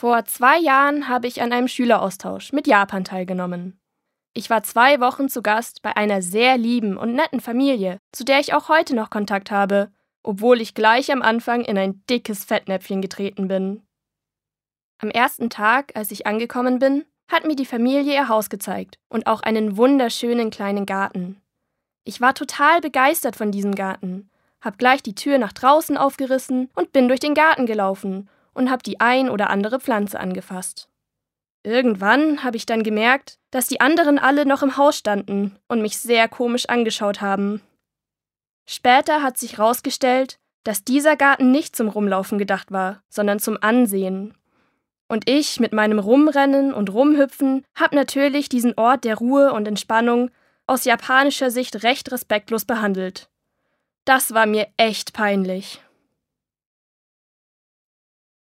Vor zwei Jahren habe ich an einem Schüleraustausch mit Japan teilgenommen. Ich war zwei Wochen zu Gast bei einer sehr lieben und netten Familie, zu der ich auch heute noch Kontakt habe, obwohl ich gleich am Anfang in ein dickes Fettnäpfchen getreten bin. Am ersten Tag, als ich angekommen bin, hat mir die Familie ihr Haus gezeigt und auch einen wunderschönen kleinen Garten. Ich war total begeistert von diesem Garten, hab gleich die Tür nach draußen aufgerissen und bin durch den Garten gelaufen und hab die ein oder andere Pflanze angefasst. Irgendwann habe ich dann gemerkt, dass die anderen alle noch im Haus standen und mich sehr komisch angeschaut haben. Später hat sich herausgestellt, dass dieser Garten nicht zum Rumlaufen gedacht war, sondern zum Ansehen. Und ich mit meinem Rumrennen und Rumhüpfen hab natürlich diesen Ort der Ruhe und Entspannung aus japanischer Sicht recht respektlos behandelt. Das war mir echt peinlich.